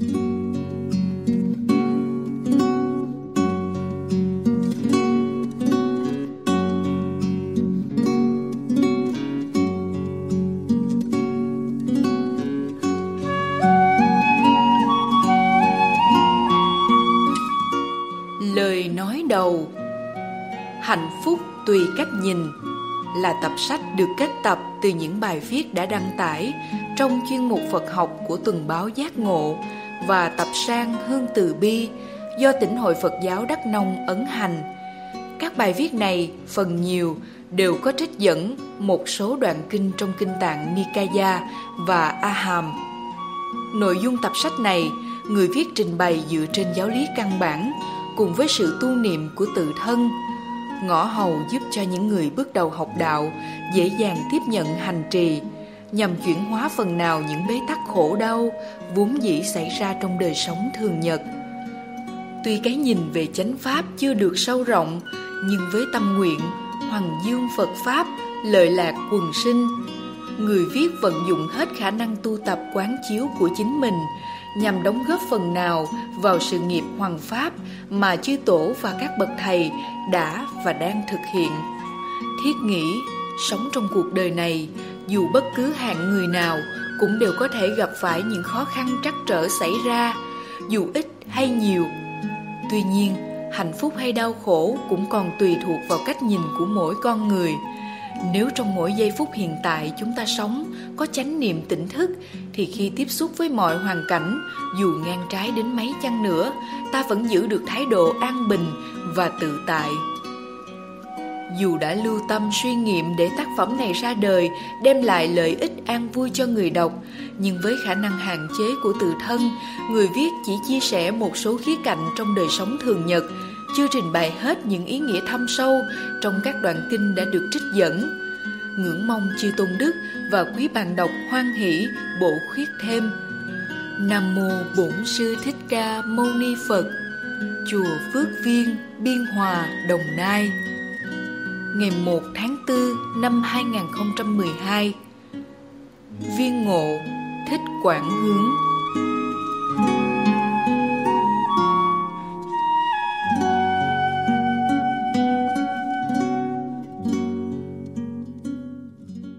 Lời nói đầu. Hạnh phúc tùy cách nhìn là tập sách được kết tập từ những bài viết đã đăng tải trong chuyên mục Phật học của tuần báo Giác Ngộ và tập sang Hương Từ Bi do tỉnh hội Phật giáo Đắk Nông ấn hành. Các bài viết này phần nhiều đều có trích dẫn một số đoạn kinh trong kinh tạng Nikaya và A Hàm. Nội dung tập sách này, người viết trình bày dựa trên giáo lý căn bản cùng với sự tu niệm của tự thân ngõ hầu giúp cho những người bước đầu học đạo dễ dàng tiếp nhận hành trì nhằm chuyển hóa phần nào những bế tắc khổ đau, vốn dĩ xảy ra trong đời sống thường nhật. Tuy cái nhìn về chánh pháp chưa được sâu rộng, nhưng với tâm nguyện, hoàng dương phật pháp lợi lạc quần sinh. Người viết vận dụng hết khả năng tu tập quán chiếu của chính mình, nhằm đóng góp phần nào vào sự nghiệp hoàng pháp mà chư tổ và các bậc thầy đã và đang thực hiện. Thiết nghĩ, sống trong cuộc đời này dù bất cứ hạng người nào cũng đều có thể gặp phải những khó khăn trắc trở xảy ra, dù ít hay nhiều. Tuy nhiên, hạnh phúc hay đau khổ cũng còn tùy thuộc vào cách nhìn của mỗi con người. Nếu trong mỗi giây phút hiện tại chúng ta sống có chánh niệm tỉnh thức, thì khi tiếp xúc với mọi hoàn cảnh, dù ngang trái đến mấy chăng nữa, ta vẫn giữ được thái độ an bình và tự tại dù đã lưu tâm suy nghiệm để tác phẩm này ra đời đem lại lợi ích an vui cho người đọc nhưng với khả năng hạn chế của tự thân người viết chỉ chia sẻ một số khía cạnh trong đời sống thường nhật chưa trình bày hết những ý nghĩa thâm sâu trong các đoạn kinh đã được trích dẫn. Ngưỡng mong chư tôn đức và quý bạn đọc hoan hỷ bổ khuyết thêm. Nam mô Bổn sư Thích Ca Mâu Ni Phật. Chùa Phước Viên, Biên Hòa, Đồng Nai. Ngày 1 tháng 4 năm 2012. Viên ngộ Thích Quảng Hướng